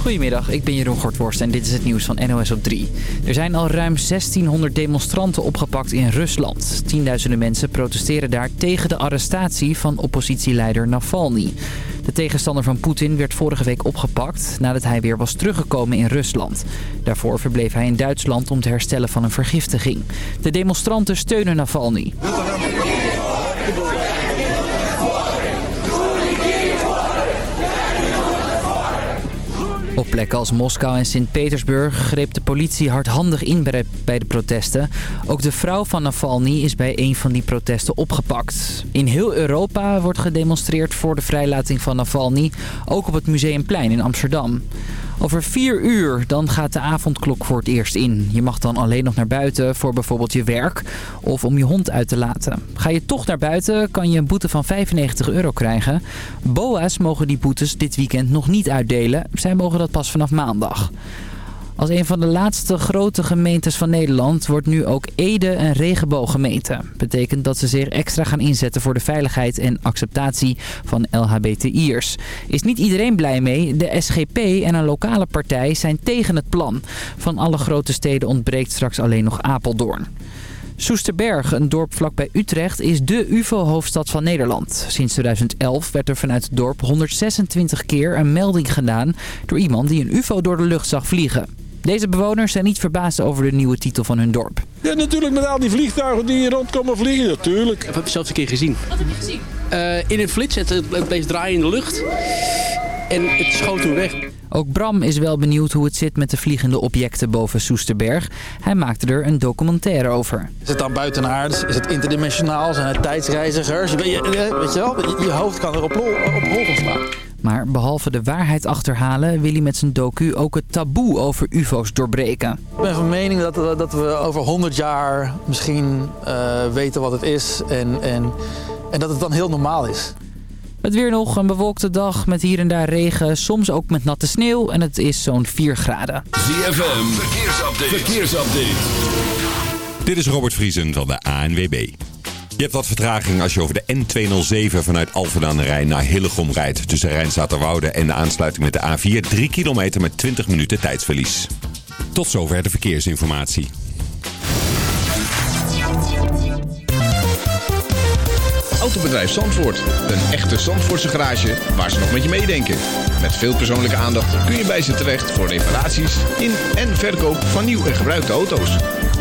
Goedemiddag, ik ben Jeroen Gortworst en dit is het nieuws van NOS op 3. Er zijn al ruim 1600 demonstranten opgepakt in Rusland. Tienduizenden mensen protesteren daar tegen de arrestatie van oppositieleider Navalny. De tegenstander van Poetin werd vorige week opgepakt nadat hij weer was teruggekomen in Rusland. Daarvoor verbleef hij in Duitsland om te herstellen van een vergiftiging. De demonstranten steunen Navalny. Op plekken als Moskou en Sint-Petersburg greep de politie hardhandig in bij de protesten. Ook de vrouw van Navalny is bij een van die protesten opgepakt. In heel Europa wordt gedemonstreerd voor de vrijlating van Navalny, ook op het Museumplein in Amsterdam. Over vier uur dan gaat de avondklok voor het eerst in. Je mag dan alleen nog naar buiten voor bijvoorbeeld je werk of om je hond uit te laten. Ga je toch naar buiten kan je een boete van 95 euro krijgen. BOA's mogen die boetes dit weekend nog niet uitdelen. Zij mogen dat pas vanaf maandag. Als een van de laatste grote gemeentes van Nederland wordt nu ook Ede een regenbooggemeente. Betekent dat ze zich extra gaan inzetten voor de veiligheid en acceptatie van LHBTI'ers. Is niet iedereen blij mee. De SGP en een lokale partij zijn tegen het plan. Van alle grote steden ontbreekt straks alleen nog Apeldoorn. Soesterberg, een dorp vlakbij Utrecht, is de UFO-hoofdstad van Nederland. Sinds 2011 werd er vanuit het dorp 126 keer een melding gedaan... door iemand die een UFO door de lucht zag vliegen. Deze bewoners zijn niet verbaasd over de nieuwe titel van hun dorp. Ja, natuurlijk met al die vliegtuigen die hier rondkomen vliegen, natuurlijk. Ik heb het zelfs een keer gezien. Wat heb je gezien? Uh, in een flits, het bleef draaien in de lucht. En het schoot toen weg. Ook Bram is wel benieuwd hoe het zit met de vliegende objecten boven Soesterberg. Hij maakte er een documentaire over. Is het dan buitenaards? Is het interdimensionaal? Zijn het tijdsreizigers? Weet je, weet je wel, je hoofd kan er op, op hol van slaan. Maar behalve de waarheid achterhalen wil hij met zijn docu ook het taboe over ufo's doorbreken. Ik ben van mening dat, dat we over 100 jaar misschien uh, weten wat het is en, en, en dat het dan heel normaal is. Het weer nog, een bewolkte dag met hier en daar regen, soms ook met natte sneeuw en het is zo'n 4 graden. ZFM, verkeersupdate. verkeersupdate. Dit is Robert Vriesen van de ANWB. Je hebt wat vertraging als je over de N207 vanuit Alphen aan Rijn naar Hillegom rijdt. Tussen Rijnstaterwoude en de aansluiting met de A4 3 kilometer met 20 minuten tijdsverlies. Tot zover de verkeersinformatie. Autobedrijf Zandvoort. Een echte Zandvoortse garage waar ze nog met je meedenken. Met veel persoonlijke aandacht kun je bij ze terecht voor reparaties in en verkoop van nieuw en gebruikte auto's.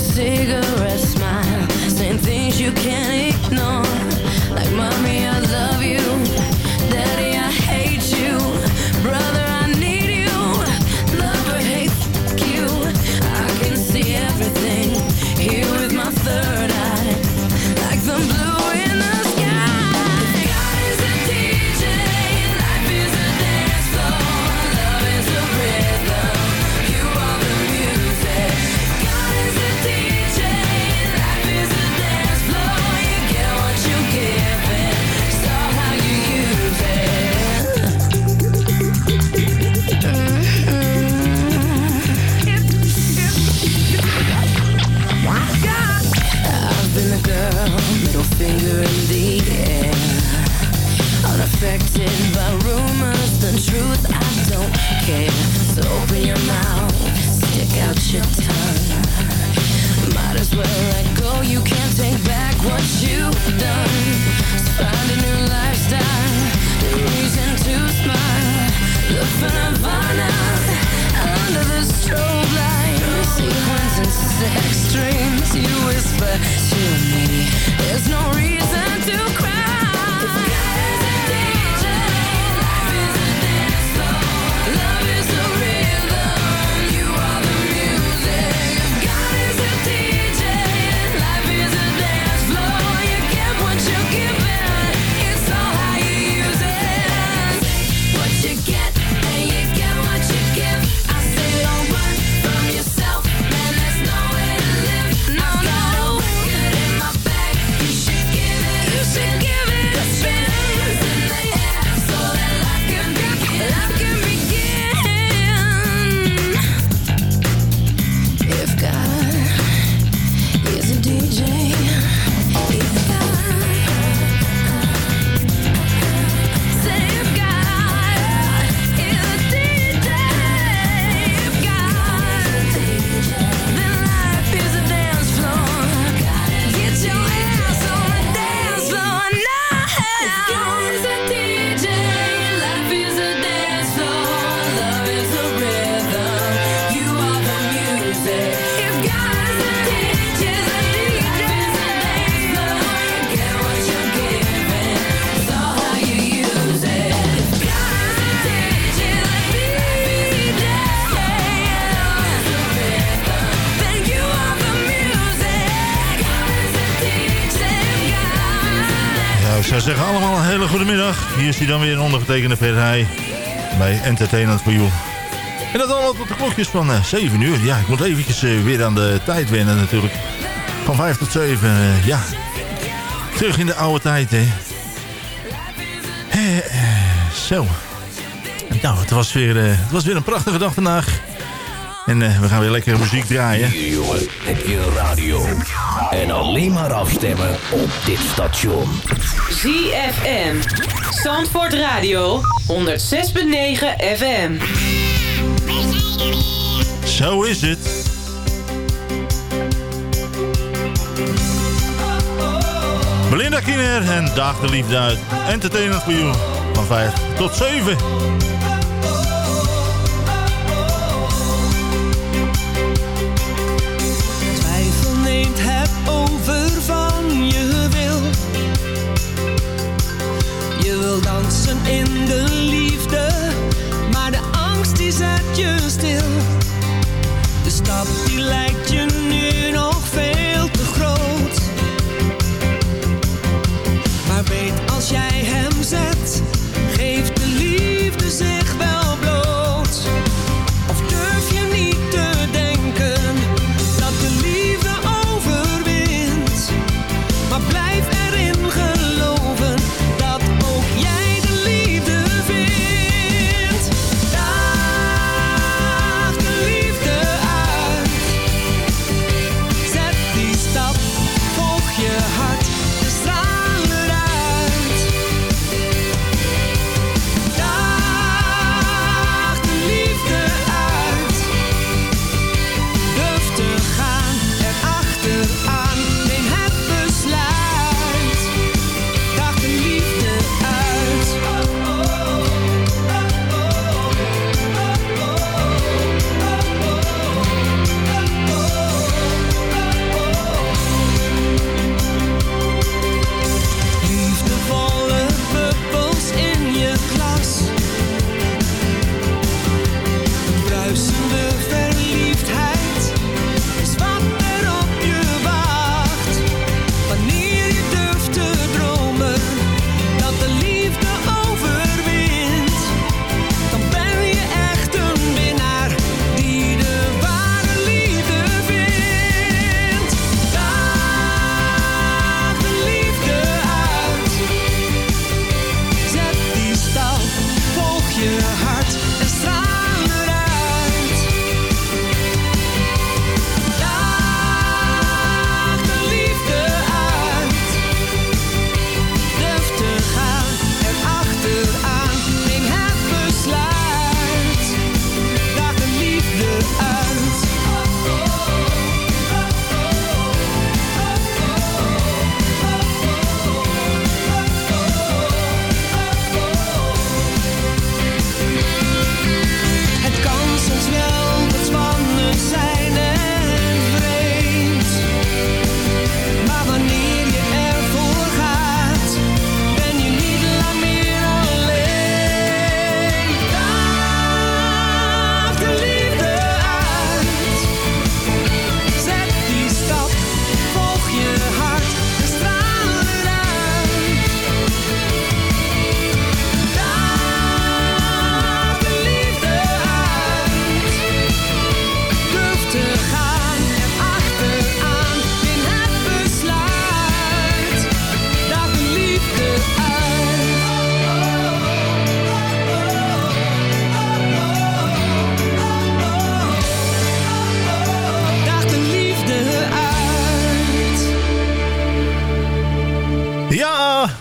Cigarette smile. Saying things you can't ignore. Like mommy I love you directed by rumors. The truth, I don't care. So open your mouth, stick out your tongue. Might as well let go. You can't take back what you've done. So find a new lifestyle, a reason to smile. Look for Nirvana under the strobe light. Sequence and sex dreams. You whisper to me. There's no reason to cry. Hier is hij dan weer een ondergetekende Verheij bij Entertainment for You. En dat allemaal tot de klokjes van eh, 7 uur. Ja, ik moet eventjes eh, weer aan de tijd wennen natuurlijk. Van 5 tot 7, eh, ja. Terug in de oude tijd, hè. Zo. Nou, het was, weer, het was weer een prachtige dag vandaag. En eh, we gaan weer lekkere muziek draaien. Hier, jongen, heb je radio. En alleen maar afstemmen op dit station. ZFM. Zandvoort Radio. 106.9 FM. Zo is het. Belinda Kiener en Daag de Liefde uit. Entertainment for You. Van 5 tot 7. In de liefde, maar de angst die zet je stil. De stap die lijkt je nu nog veel te groot. Maar weet als jij hem zet,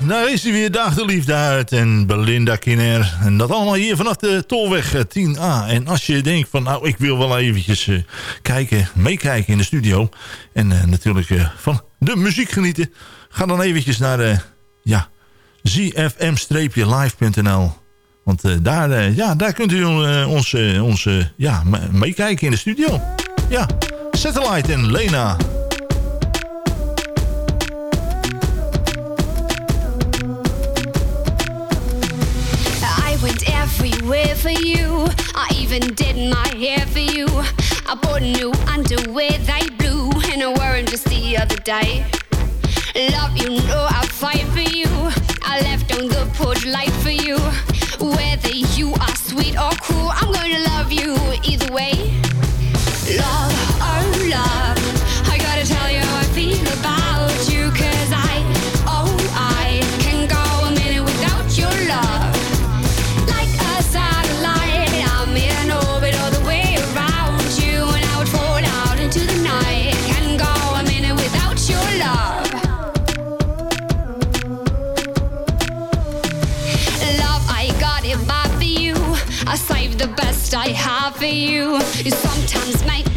daar is hij weer. Daag de liefde uit. En Belinda Kinner. En dat allemaal hier vanaf de Tolweg eh, 10A. En als je denkt van, nou, ik wil wel eventjes uh, kijken, meekijken in de studio. En uh, natuurlijk van de muziek genieten. Ga dan eventjes naar, ja, zfm-live.nl. Want daar, ja, daar kunt u ons, ons ja, meekijken in de studio. Ja, Satellite en Lena. Everywhere for you. I even did my hair for you. I bought new underwear, they blue, and I wore them just the other day. Love, you know I fight for you. I left on the porch light for you. Whether you are sweet or cruel, I'm gonna love you either way. Love, I have for you. You sometimes make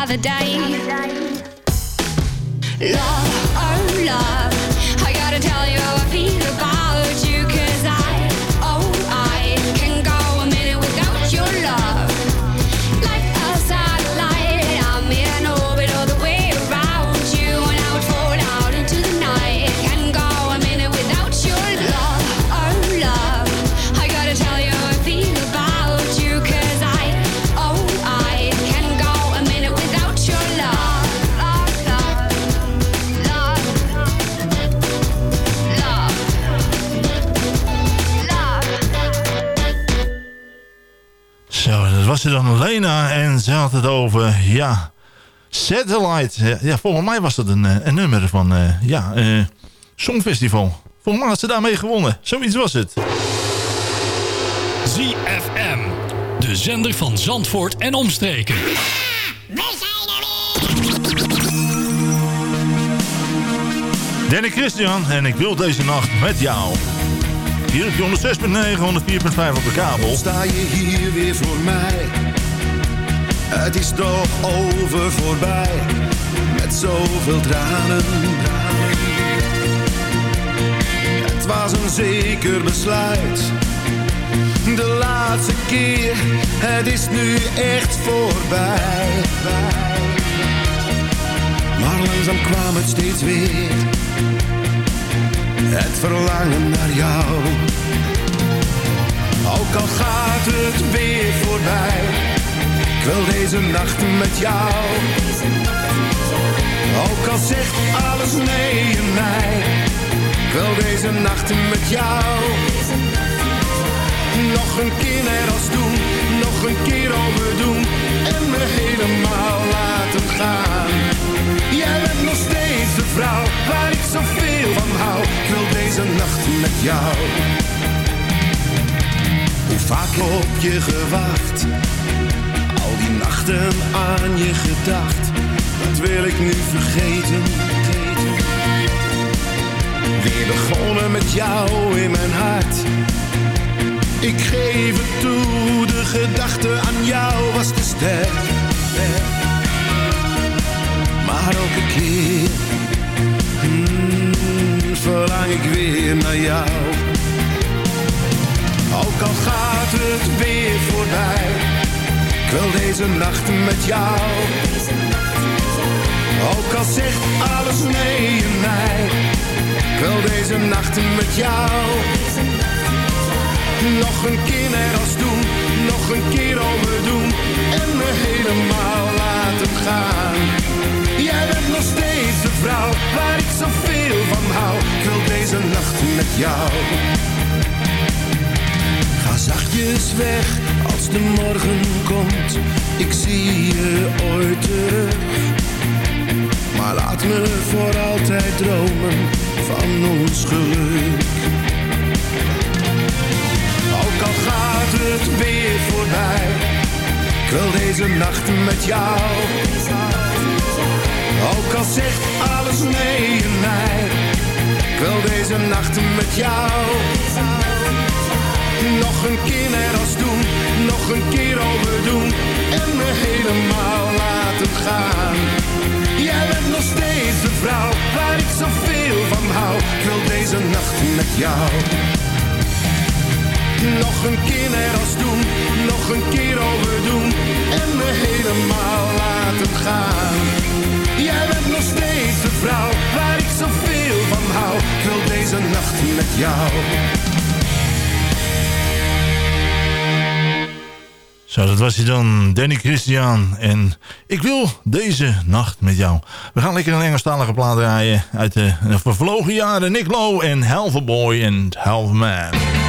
other day. En ze had het over, ja, Satellite. Ja, volgens mij was dat een, eh, een nummer van, eh, ja, eh Songfestival. Volgens mij had ze daarmee gewonnen. Zoiets was het. ZFM. De zender van Zandvoort en omstreken. Danny Christian en ik wil deze nacht met jou. Hier op 106.9, 104.5 op de kabel. Sta je hier weer voor mij? Het is toch over voorbij, met zoveel tranen. Het was een zeker besluit. De laatste keer, het is nu echt voorbij. Maar langzaam kwam het steeds weer. Het verlangen naar jou. Ook al gaat het weer voorbij. Ik wil deze nacht met jou. Ook al zegt alles nee in mij. Ik wil deze nacht met jou. Nog een keer net als doen. Nog een keer overdoen. En me helemaal laten gaan. Jij bent nog steeds de vrouw waar ik zoveel van hou. Ik wil deze nacht met jou. Hoe vaak op je gewacht. Nachten aan je gedacht. Dat wil ik nu vergeten. Weer begonnen met jou in mijn hart. Ik geef het toe, de gedachte aan jou was te sterk. Maar elke keer mm, verlang ik weer naar jou. Ook al gaat het weer voorbij, ik wil deze nacht met jou. Ook al zegt alles nee in mij, ik wil deze nacht met jou. Nog een keer net als toen, nog een keer overdoen en me helemaal laten gaan. Jij bent nog steeds de vrouw waar ik zoveel van hou. Ik wil deze nacht met jou. Ga zachtjes weg als de morgen komt. Ik zie je ooit terug. Maar laat me voor altijd dromen van ons geluk. Ook al gaat het weer voorbij, ik wil deze nacht met jou. Ook al zegt alles nee in mij, ik wil deze nacht met jou. Nog een keer net als toen, nog een keer overdoen en me helemaal laten gaan. Jij bent nog steeds de vrouw waar ik zoveel van hou. Ik wil deze nacht met jou. Nog een keer net als toen, nog een keer overdoen en me helemaal laten gaan. Jij bent nog steeds de vrouw waar ik zoveel van hou. Ik wil deze nacht met jou. Zo, dat was hij dan, Danny Christian. En ik wil deze nacht met jou. We gaan lekker een Engelstalige plaat draaien uit de, vervlogen jaren. Nick Lowe en Half Boy en Half Man.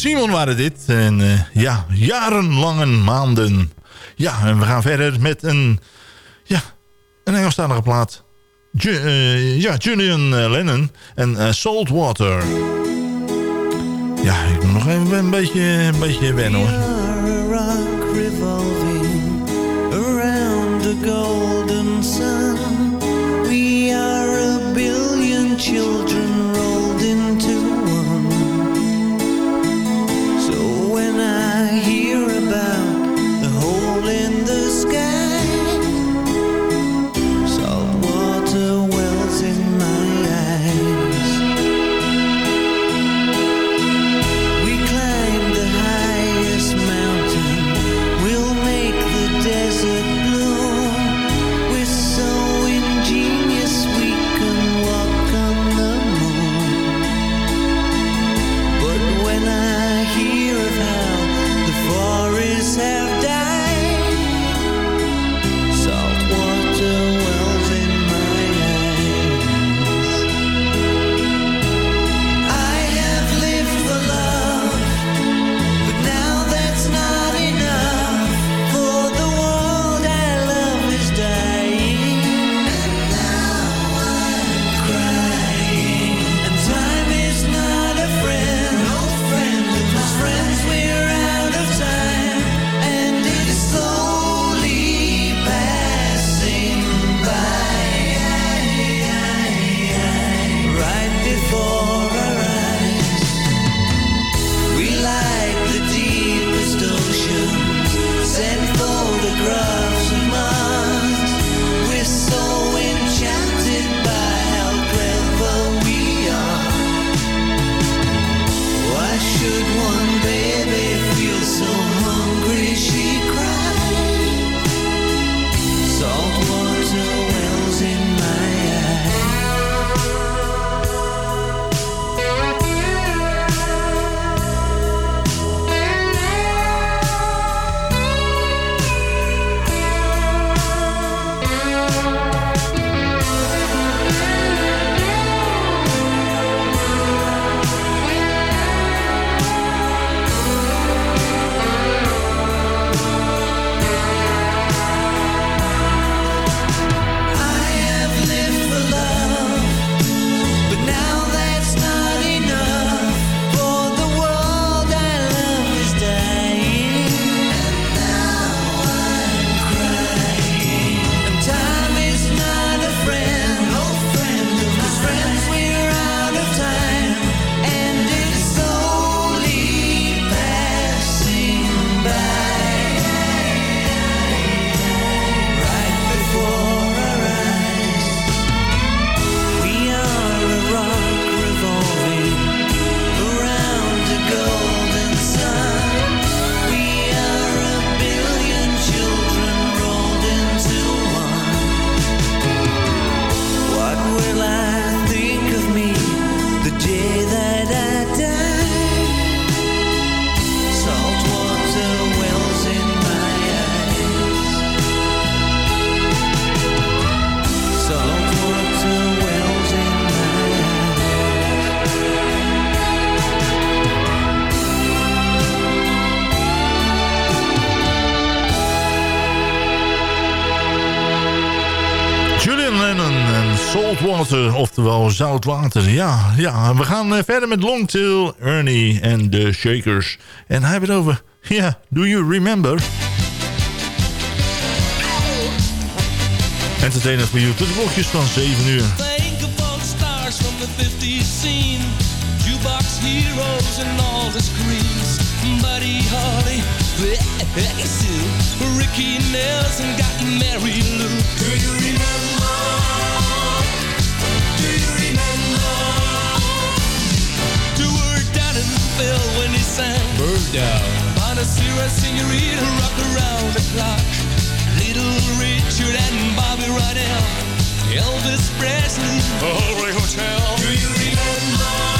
Simon waren dit. En eh, ja, jarenlange maanden. Ja, en we gaan verder met een, ja, een Engelstalige plaat. Eh, ja, Julian eh, Lennon en Saltwater. Ja, ik moet nog even een beetje, een beetje wennen hoor. Around the golden sun. Oftewel zoutwater. Ja, ja, we gaan eh, verder met Longtail, Ernie en de Shakers. En hij heeft het over, ja, do you remember? Entertainment voor you tot de klokjes van 7 uur. Think of all the stars from the 50s scene. Jukebox heroes and all the screens. Buddy Holly, Ricky Nelson got Mary Lou. Do you remember? Phil when he sang. Bird down. Bonacera, senorita, rock around the clock. Little Richard and Bobby Rydell. Elvis Presley, Hotel. Do you remember?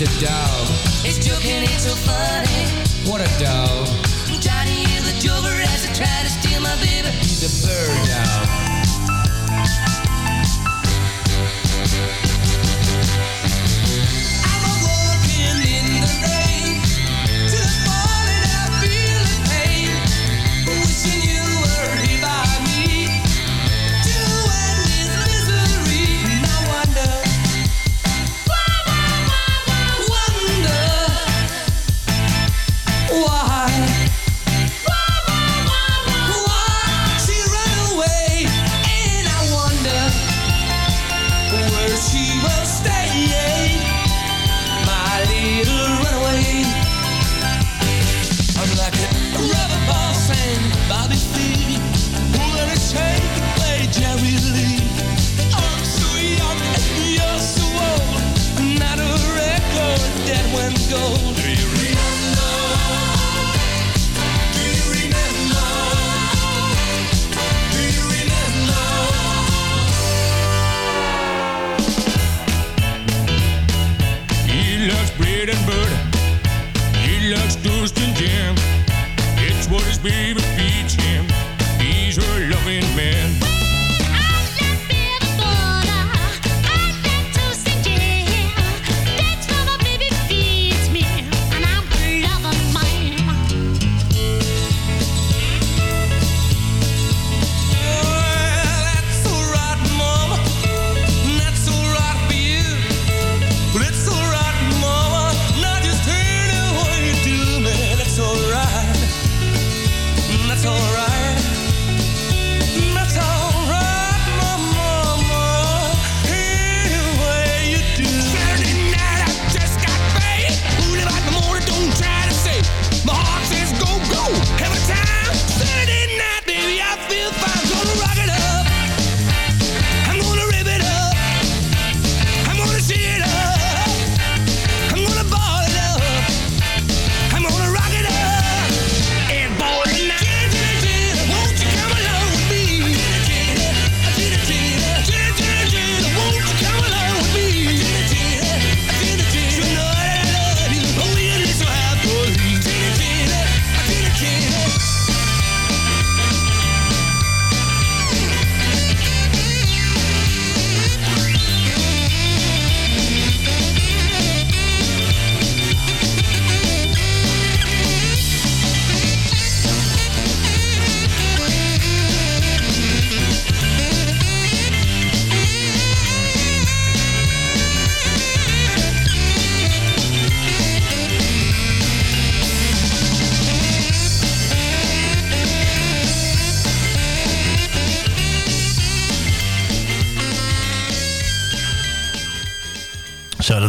He's a dog. He's joking, it's so funny. What a dog. Johnny is a joker as he try to steal my baby. He's a bird dog.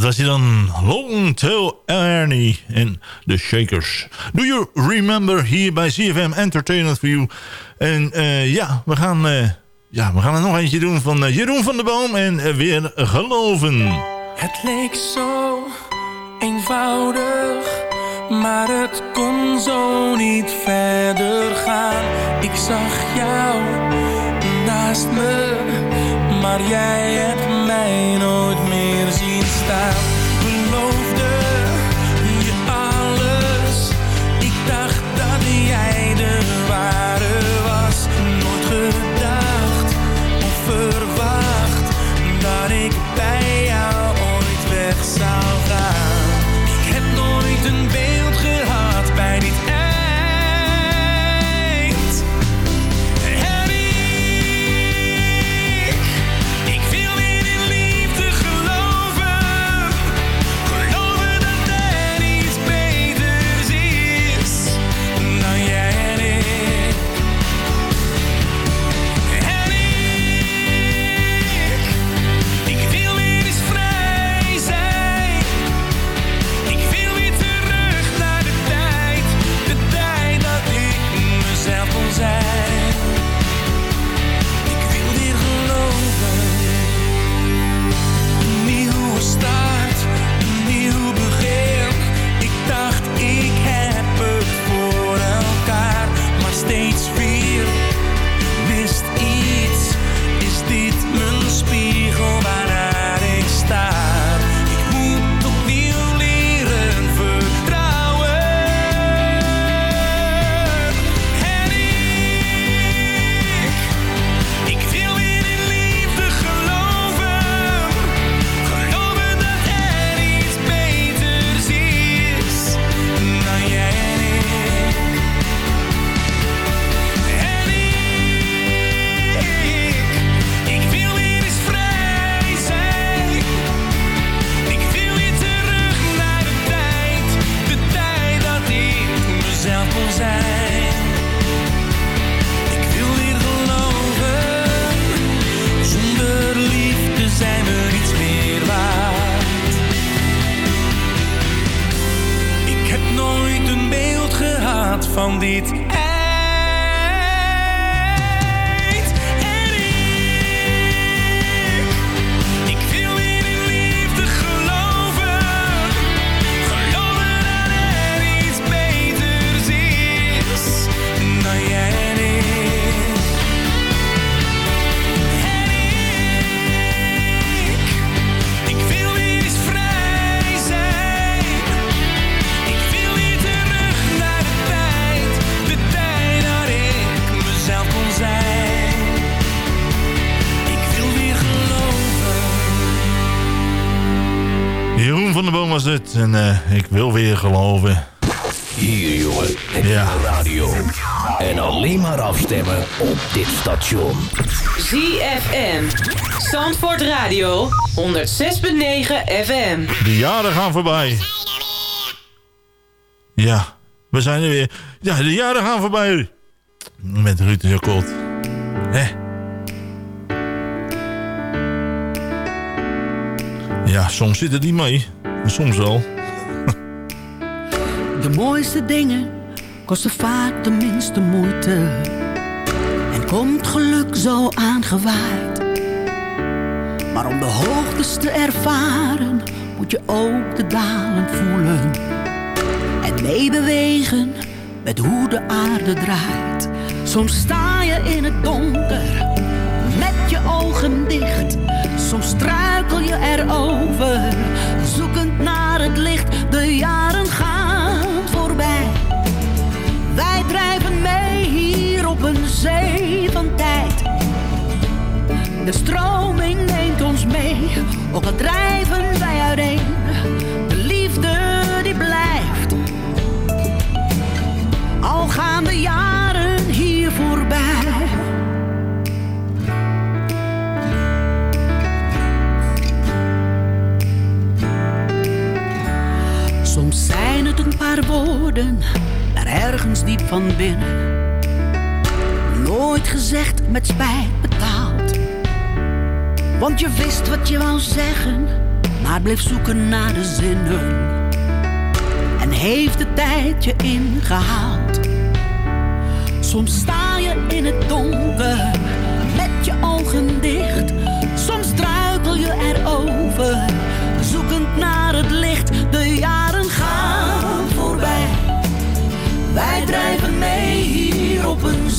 Dat was hij dan. Long Tail Ernie en de Shakers. Do you remember hier bij CFM Entertainment for You? En eh, ja, we gaan, eh, ja, we gaan er nog eentje doen van eh, Jeroen van der Boom en weer geloven. Het leek zo eenvoudig, Maar het kon zo niet verder gaan. Ik zag jou naast me, maar jij hebt mij nooit meer style was het. En eh, ik wil weer geloven. Hier, jongen. Het Ja. radio. En alleen maar afstemmen op dit station. ZFM. Zandvoort Radio. 106.9 FM. De jaren gaan voorbij. Ja, we zijn er weer. Ja, de jaren gaan voorbij. Met Ruud en Jacot. Hè? Ja, soms zit het niet mee. Soms wel. De mooiste dingen kosten vaak de minste moeite. En komt geluk zo aangewaaid. Maar om de hoogtes te ervaren, moet je ook de dalen voelen. En meebewegen met hoe de aarde draait. Soms sta je in het donker, met je ogen dicht. Soms struikel je erover, zoekend naar het licht. De jaren gaan voorbij. Wij drijven mee hier op een zee van tijd. De stroming neemt ons mee, ook al drijven wij uiteen. De liefde een paar woorden, daar ergens diep van binnen. Nooit gezegd met spijt betaald. Want je wist wat je wou zeggen, maar bleef zoeken naar de zinnen. En heeft de tijd je ingehaald. Soms sta je in het donker,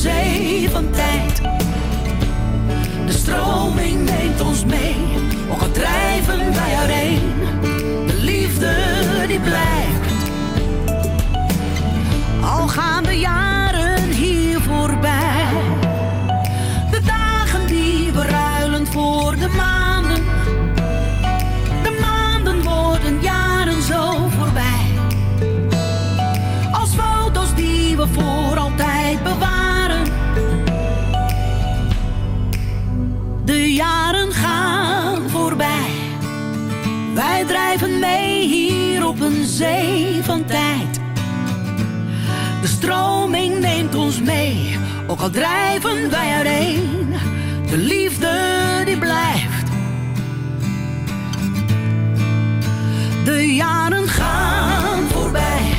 zee van tijd. De stroming neemt ons mee, ook al drijven wij heen. De liefde die blijft, al gaan we jaren. Wij drijven mee hier op een zee van tijd. De stroming neemt ons mee, ook al drijven wij uiteen. De liefde die blijft. De jaren gaan voorbij.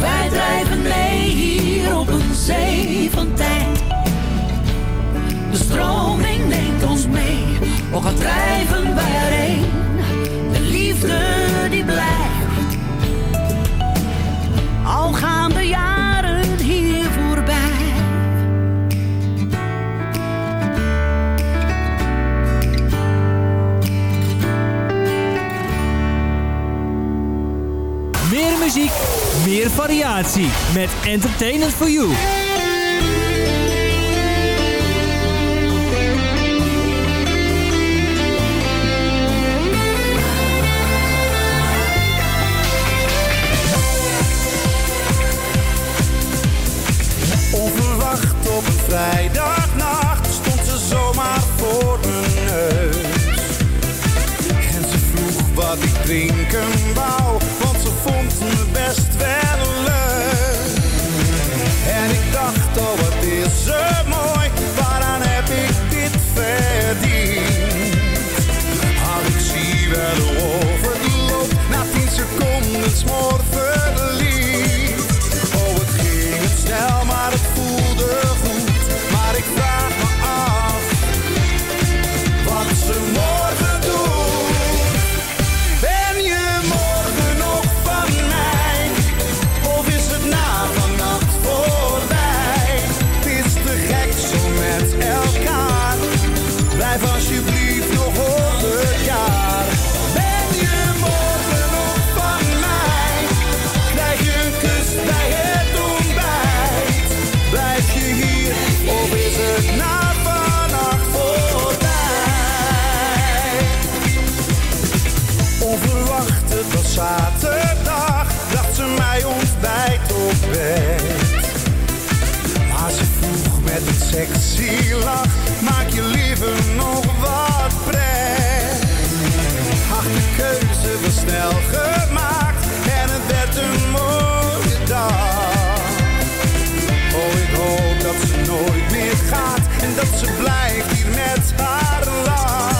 Wij drijven mee hier op een zee van tijd. De stroming neemt ons mee, ook al drijven wij erheen liefde die blijft. Al gaan de jaren hier voorbij. Meer muziek, meer variatie met Entertainment for You. vrijdagnacht stond ze zomaar voor mijn neus. En ze vroeg wat ik drinken wou Laat haar laat.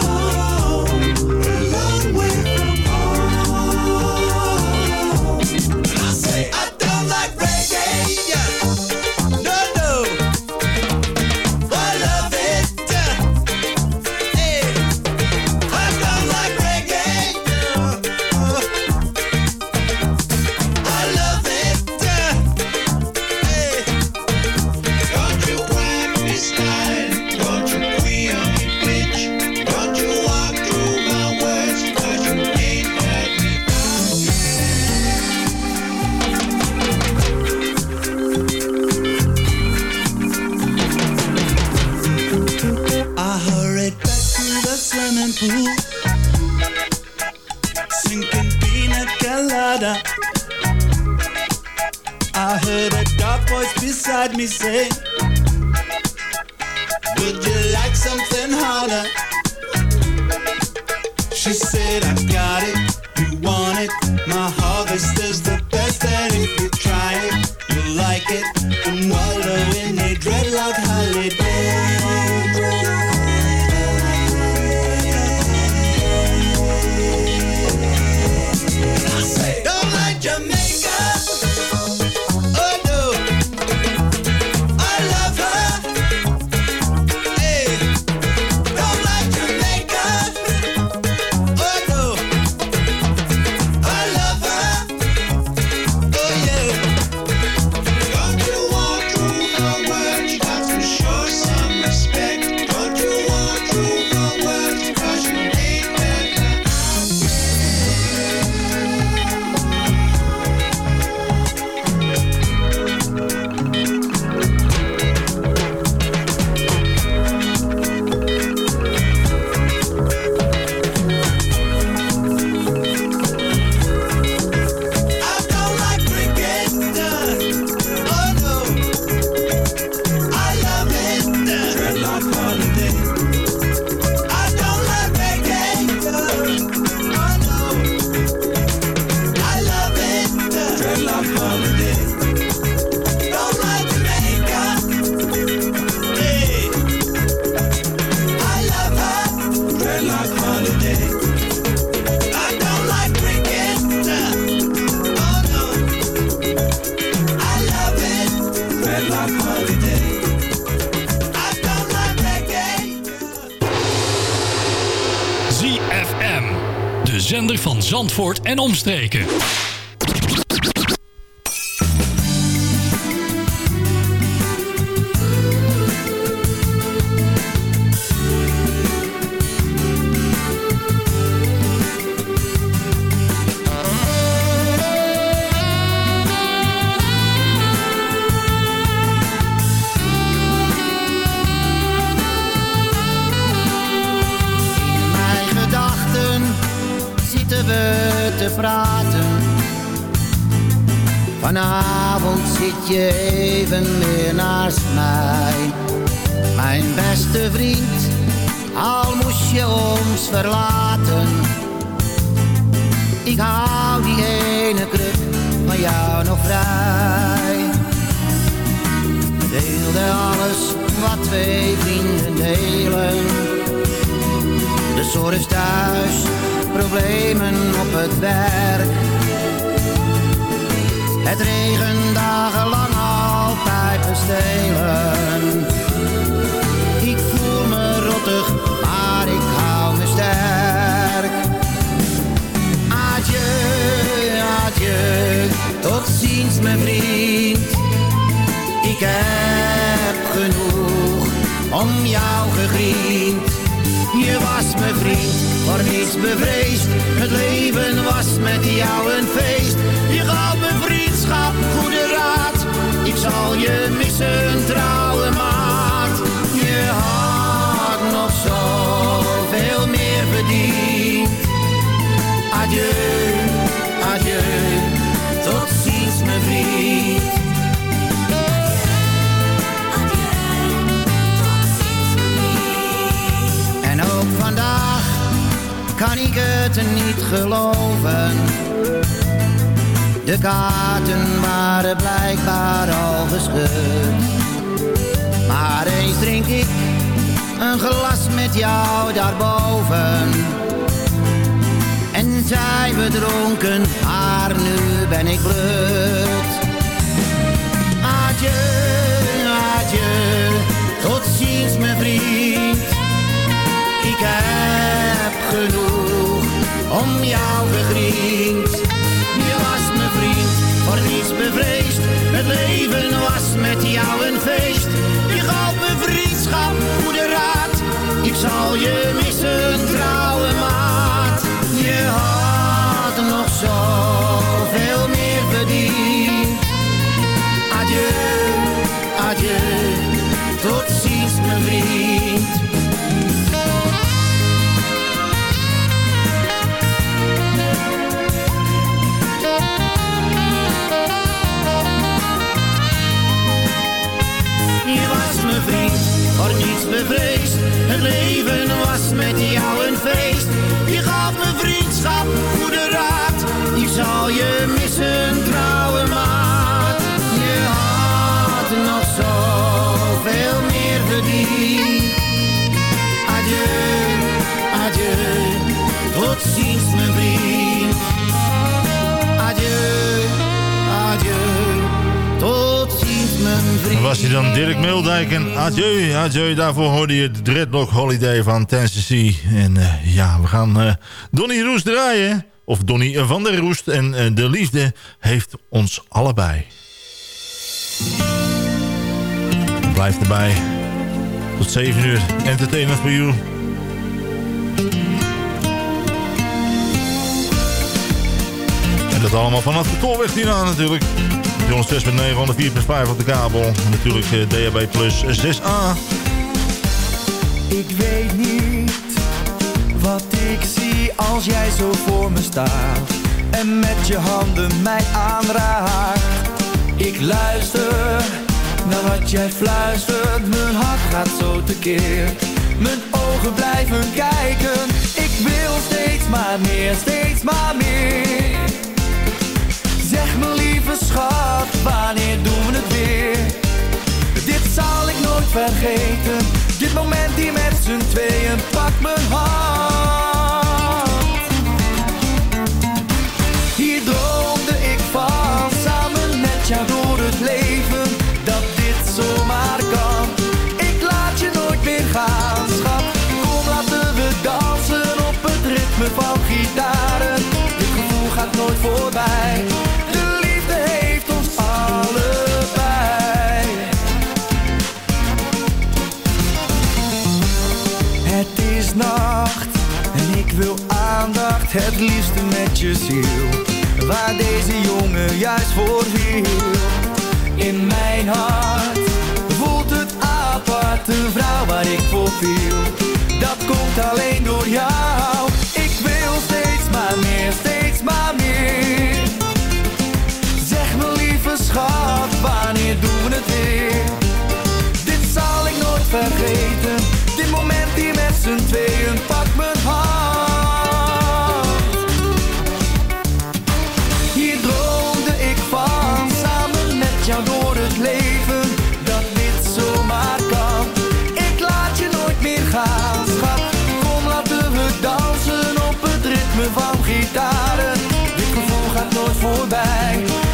me say. en omstreken. Verlaten. Ik hou die ene kruk van jou nog vrij. We deelden alles wat twee vrienden delen. De zorg thuis, problemen op het werk. Het regen dagenlang altijd bestelen. Adieu, tot ziens mijn vriend. Ik heb genoeg om jou gegriend. Je was mijn vriend, voor niets bevreesd. Het leven was met jou een feest. Je gaf me vriendschap, goede raad. Ik zal je missen, trouwe maat. Je had nog zoveel meer verdiend. Adieu, adieu, tot ziens mijn vriend. En ook vandaag kan ik het niet geloven. De kaarten waren blijkbaar al geschud. Maar eens drink ik een glas met jou daarboven. En zijn we dronken, nu ben ik blut. Adieu, adieu, tot ziens mijn vriend. Ik heb genoeg om jou gegriend. Je was mijn vriend, voor niets bevreesd. Het leven was met jou een feest. Me was hij dan Dirk Meeldijk en adieu, adieu. Daarvoor hoorde je de Dreadlock Holiday van Tennessee. En eh, ja, we gaan eh Donny Roest draaien. Of Donny van der Roest. En eh, de liefde heeft ons allebei. Blijf erbij. Tot 7 uur. Entertainment for you. En dat allemaal vanaf de Tolweg hierna natuurlijk. 106.9, 104.5 op de kabel. En natuurlijk eh, DHB Plus 6A. Ik weet niet wat ik zie als jij zo voor me staat en met je handen mij aanraakt. Ik luister naar wat jij fluistert, mijn hart gaat zo tekeer. Mijn ogen blijven kijken, ik wil steeds maar meer, steeds maar meer. Wanneer doen we het weer? Dit zal ik nooit vergeten, dit moment hier met z'n tweeën, pak mijn hand. het liefste met je ziel Waar deze jongen juist voor hield In mijn hart voelt het apart De vrouw waar ik voor viel. Dat komt alleen door jou. Ik wil steeds maar meer, steeds maar meer. Zeg me lieve schat, wanneer doen we het weer? Dit zal ik nooit vergeten. Dit moment hier met z'n tweeën, pak mijn hand. van gitaren. Dit gevoel gaat nooit voorbij.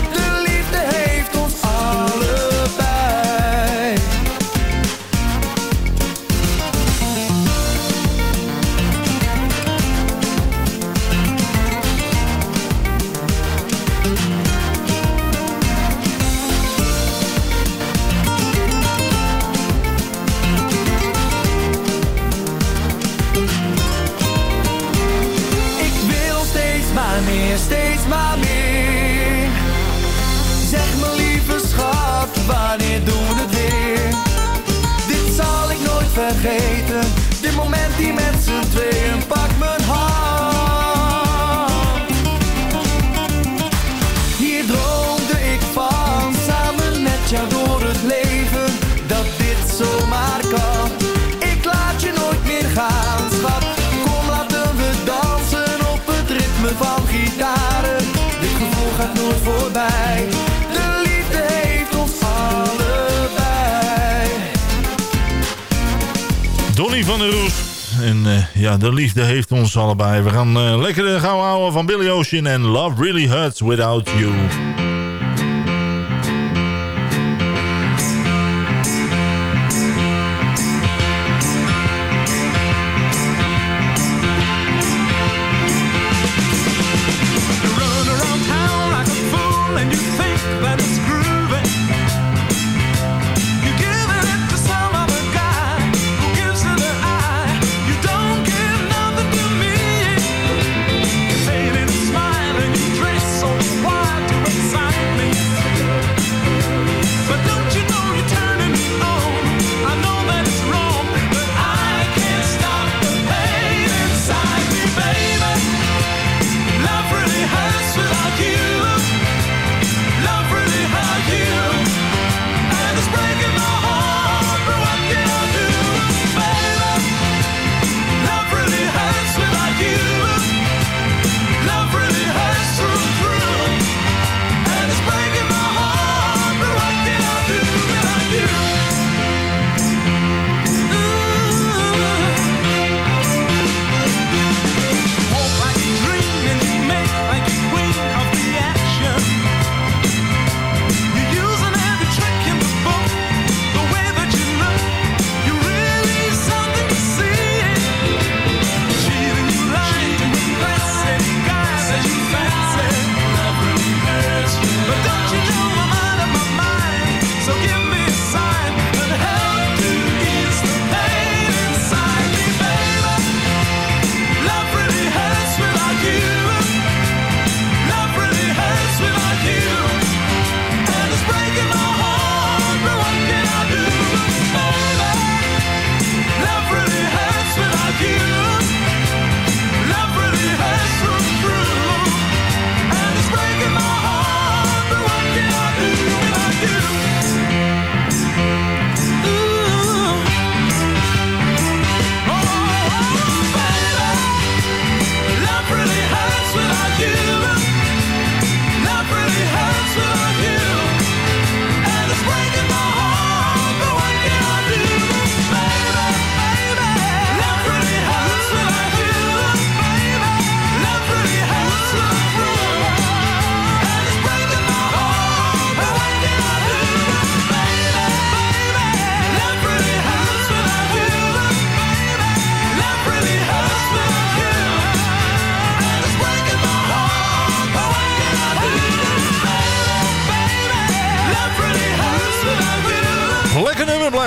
Ja, de liefde heeft ons allebei. We gaan eh, lekker de gauw houden van Billy Ocean en Love Really Hurts Without You.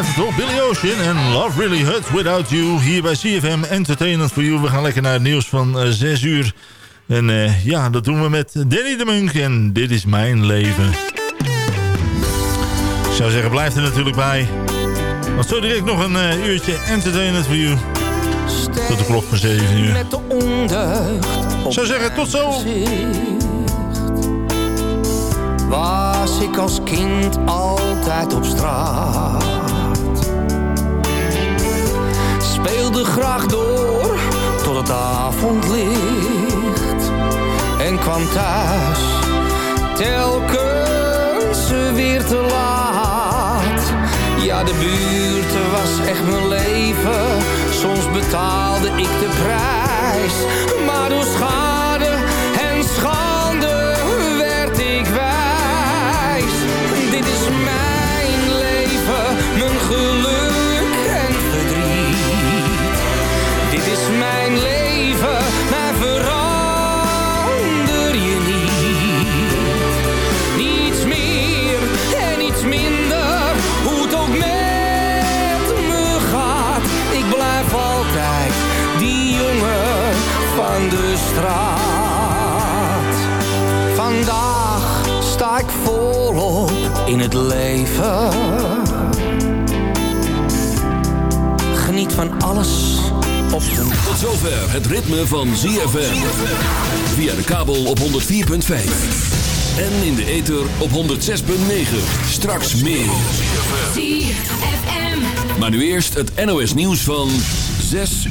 blijft toch? Billy Ocean en Love Really Hurts Without You. Hier bij CFM Entertainment for You. We gaan lekker naar het nieuws van eh, 6 uur. En eh, ja, dat doen we met Danny de Munk. En dit is mijn leven. Ik zou zeggen, blijf er natuurlijk bij. Want zo direct nog een eh, uurtje Entertainment for You. Tot de klok van 7 uur. Ik zou zeggen, tot zo. Was ik als kind altijd op straat speelde graag door tot het avondlicht. En kwam thuis telkens weer te laat. Ja, de buurt was echt mijn leven. Soms betaalde ik de prijs. Maar door schade in het leven. Geniet van alles op zijn Tot zover het ritme van ZFM. Via de kabel op 104.5. En in de ether op 106.9. Straks meer. ZFM. Maar nu eerst het NOS nieuws van 6 uur.